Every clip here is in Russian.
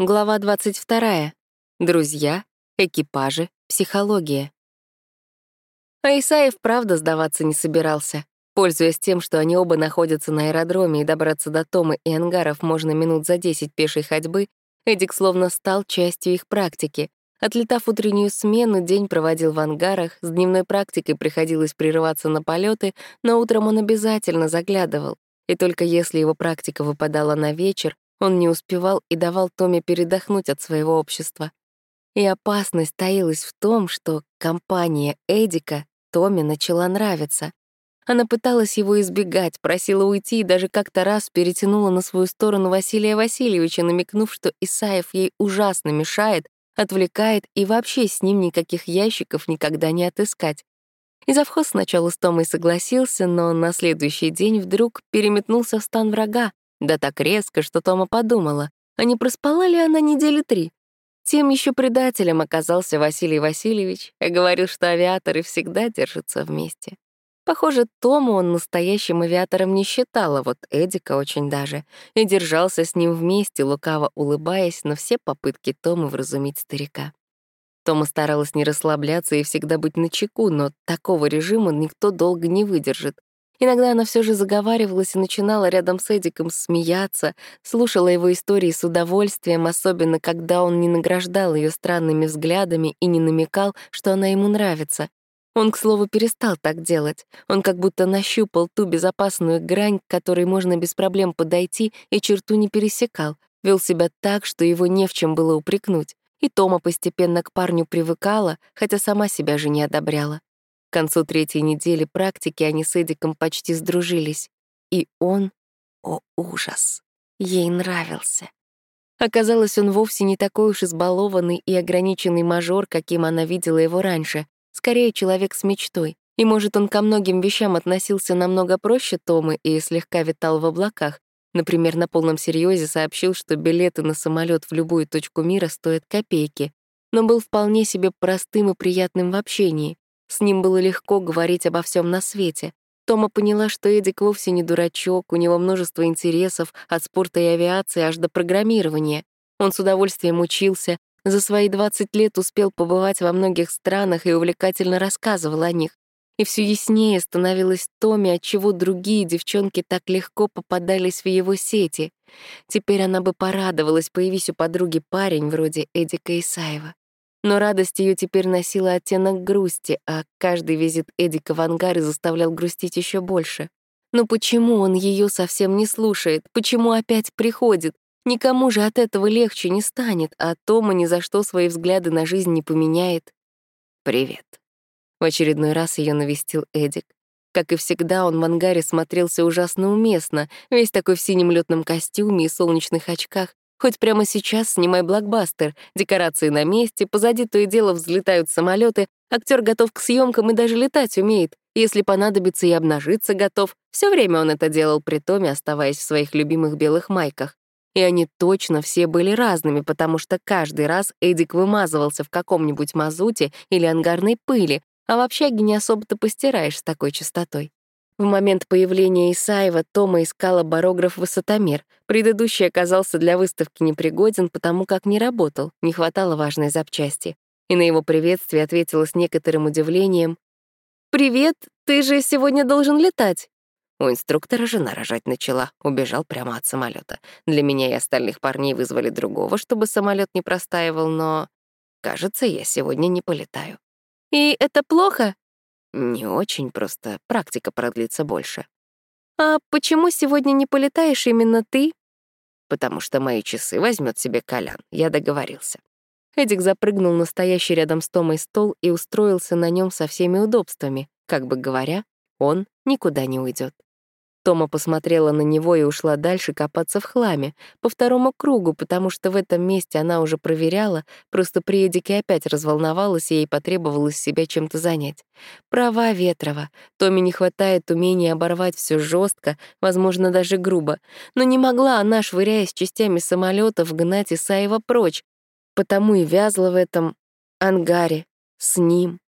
Глава 22. Друзья, экипажи, психология. А Исаев правда сдаваться не собирался. Пользуясь тем, что они оба находятся на аэродроме и добраться до Тома и ангаров можно минут за 10 пешей ходьбы, Эдик словно стал частью их практики. Отлетав утреннюю смену, день проводил в ангарах, с дневной практикой приходилось прерываться на полеты, но утром он обязательно заглядывал. И только если его практика выпадала на вечер, он не успевал и давал Томе передохнуть от своего общества. И опасность таилась в том, что компания Эдика Томе начала нравиться. Она пыталась его избегать, просила уйти и даже как-то раз перетянула на свою сторону Василия Васильевича, намекнув, что Исаев ей ужасно мешает, отвлекает и вообще с ним никаких ящиков никогда не отыскать. И завхоз сначала с Томой согласился, но на следующий день вдруг переметнулся в стан врага, да так резко, что Тома подумала, а не проспала ли она недели три? Тем еще предателем оказался Василий Васильевич и говорил, что авиаторы всегда держатся вместе. Похоже, Тому он настоящим авиатором не считал, а вот Эдика очень даже, и держался с ним вместе, лукаво улыбаясь на все попытки Тома вразумить старика. Тома старалась не расслабляться и всегда быть начеку, но такого режима никто долго не выдержит. Иногда она все же заговаривалась и начинала рядом с Эдиком смеяться, слушала его истории с удовольствием, особенно когда он не награждал ее странными взглядами и не намекал, что она ему нравится. Он, к слову, перестал так делать. Он как будто нащупал ту безопасную грань, к которой можно без проблем подойти, и черту не пересекал, вел себя так, что его не в чем было упрекнуть. И Тома постепенно к парню привыкала, хотя сама себя же не одобряла. К концу третьей недели практики они с Эдиком почти сдружились. И он, о ужас, ей нравился. Оказалось, он вовсе не такой уж избалованный и ограниченный мажор, каким она видела его раньше, скорее человек с мечтой. И, может, он ко многим вещам относился намного проще Томы и слегка витал в облаках. Например, на полном серьезе сообщил, что билеты на самолет в любую точку мира стоят копейки, но был вполне себе простым и приятным в общении. С ним было легко говорить обо всем на свете. Тома поняла, что Эдик вовсе не дурачок, у него множество интересов, от спорта и авиации аж до программирования. Он с удовольствием учился, за свои 20 лет успел побывать во многих странах и увлекательно рассказывал о них. И все яснее становилось Томе, отчего другие девчонки так легко попадались в его сети. Теперь она бы порадовалась, появись у подруги парень вроде Эдика Исаева. Но радость ее теперь носила оттенок грусти, а каждый визит Эдика в ангары заставлял грустить еще больше. Но почему он ее совсем не слушает? Почему опять приходит? Никому же от этого легче не станет, а Тома ни за что свои взгляды на жизнь не поменяет. «Привет». В очередной раз ее навестил Эдик. Как и всегда, он в ангаре смотрелся ужасно уместно, весь такой в синем летном костюме и солнечных очках, Хоть прямо сейчас снимай блокбастер, декорации на месте, позади то и дело взлетают самолеты, актер готов к съемкам и даже летать умеет. Если понадобится и обнажиться готов. Все время он это делал при Томе, оставаясь в своих любимых белых майках. И они точно все были разными, потому что каждый раз Эдик вымазывался в каком-нибудь мазуте или ангарной пыли, а в общаге не особо-то постираешь с такой частотой. В момент появления Исаева Тома искала барограф-высотомер. Предыдущий оказался для выставки непригоден, потому как не работал, не хватало важной запчасти. И на его приветствие ответила с некоторым удивлением. «Привет, ты же сегодня должен летать». У инструктора жена рожать начала, убежал прямо от самолета. Для меня и остальных парней вызвали другого, чтобы самолет не простаивал, но, кажется, я сегодня не полетаю. «И это плохо?» Не очень, просто практика продлится больше. А почему сегодня не полетаешь именно ты? Потому что мои часы возьмет себе Колян, я договорился. Эдик запрыгнул на стоящий рядом с Томой стол и устроился на нем со всеми удобствами, как бы говоря, он никуда не уйдет. Тома посмотрела на него и ушла дальше копаться в хламе, по второму кругу, потому что в этом месте она уже проверяла, просто при Эдике опять разволновалась, и ей потребовалось себя чем-то занять. Права Ветрова. Томе не хватает умения оборвать все жестко, возможно, даже грубо. Но не могла она, швыряясь частями самолетов, гнать Исаева прочь, потому и вязла в этом ангаре, с ним,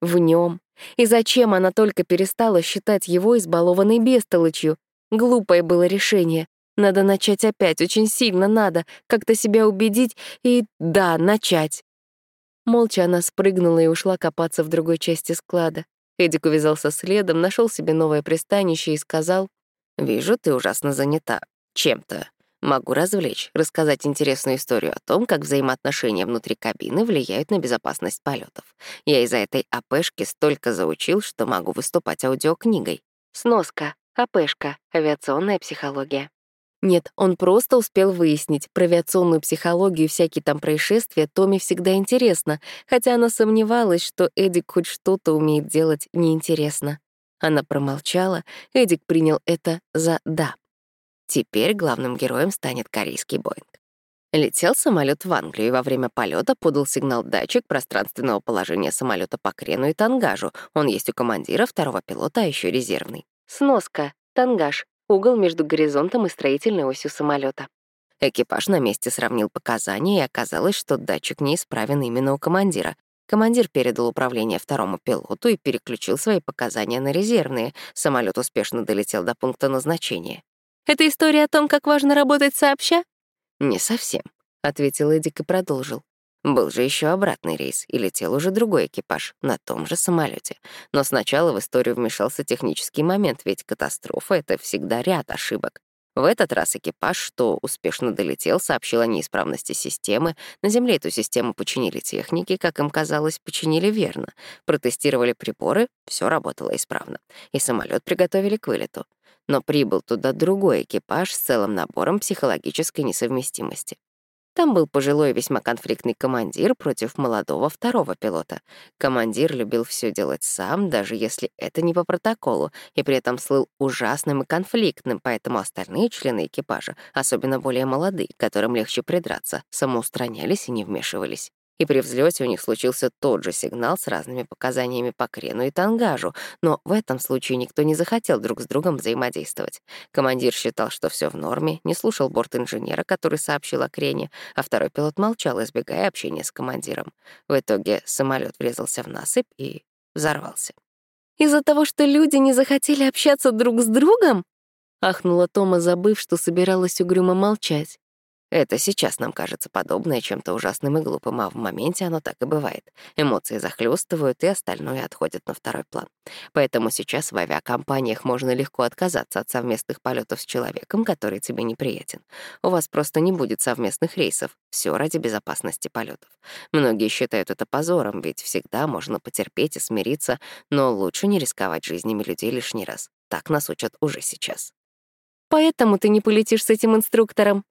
в нем. И зачем она только перестала считать его избалованной бестолочью? Глупое было решение. Надо начать опять, очень сильно надо, как-то себя убедить и, да, начать. Молча она спрыгнула и ушла копаться в другой части склада. Эдик увязался следом, нашел себе новое пристанище и сказал, «Вижу, ты ужасно занята. Чем-то. Могу развлечь, рассказать интересную историю о том, как взаимоотношения внутри кабины влияют на безопасность полетов. Я из-за этой АПшки столько заучил, что могу выступать аудиокнигой. Сноска. АПшка. Авиационная психология. Нет, он просто успел выяснить. Про авиационную психологию и всякие там происшествия Томе всегда интересно, хотя она сомневалась, что Эдик хоть что-то умеет делать неинтересно. Она промолчала, Эдик принял это за «да». Теперь главным героем станет корейский Боинг. Летел самолет в Англию, и во время полета подал сигнал датчик пространственного положения самолета по крену и тангажу. Он есть у командира, второго пилота, а еще резервный. Сноска. Тангаж. Угол между горизонтом и строительной осью самолета. Экипаж на месте сравнил показания, и оказалось, что датчик неисправен именно у командира. Командир передал управление второму пилоту и переключил свои показания на резервные. Самолет успешно долетел до пункта назначения. Это история о том, как важно работать сообща? Не совсем, ответил Эдик и продолжил. Был же еще обратный рейс, и летел уже другой экипаж на том же самолете. Но сначала в историю вмешался технический момент, ведь катастрофа — это всегда ряд ошибок. В этот раз экипаж, что успешно долетел, сообщил о неисправности системы. На Земле эту систему починили техники, как им казалось, починили верно. Протестировали приборы, все работало исправно. И самолет приготовили к вылету но прибыл туда другой экипаж с целым набором психологической несовместимости. Там был пожилой весьма конфликтный командир против молодого второго пилота. Командир любил все делать сам, даже если это не по протоколу, и при этом слыл ужасным и конфликтным, поэтому остальные члены экипажа, особенно более молодые, которым легче придраться, самоустранялись и не вмешивались и при взлете у них случился тот же сигнал с разными показаниями по крену и тангажу, но в этом случае никто не захотел друг с другом взаимодействовать. Командир считал, что все в норме, не слушал борт-инженера, который сообщил о крене, а второй пилот молчал, избегая общения с командиром. В итоге самолет врезался в насыпь и взорвался. «Из-за того, что люди не захотели общаться друг с другом?» — ахнула Тома, забыв, что собиралась угрюмо молчать. Это сейчас нам кажется подобное чем-то ужасным и глупым, а в моменте оно так и бывает. Эмоции захлестывают, и остальное отходит на второй план. Поэтому сейчас в авиакомпаниях можно легко отказаться от совместных полетов с человеком, который тебе неприятен. У вас просто не будет совместных рейсов. Все ради безопасности полетов. Многие считают это позором, ведь всегда можно потерпеть и смириться, но лучше не рисковать жизнями людей лишний раз. Так нас учат уже сейчас. Поэтому ты не полетишь с этим инструктором,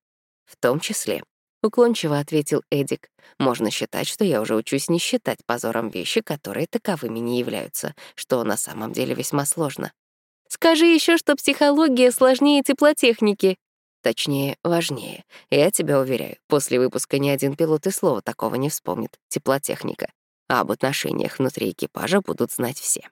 в том числе. Уклончиво ответил Эдик. Можно считать, что я уже учусь не считать позором вещи, которые таковыми не являются, что на самом деле весьма сложно. Скажи еще, что психология сложнее теплотехники. Точнее, важнее. Я тебя уверяю, после выпуска ни один пилот и слова такого не вспомнит. Теплотехника. А об отношениях внутри экипажа будут знать все.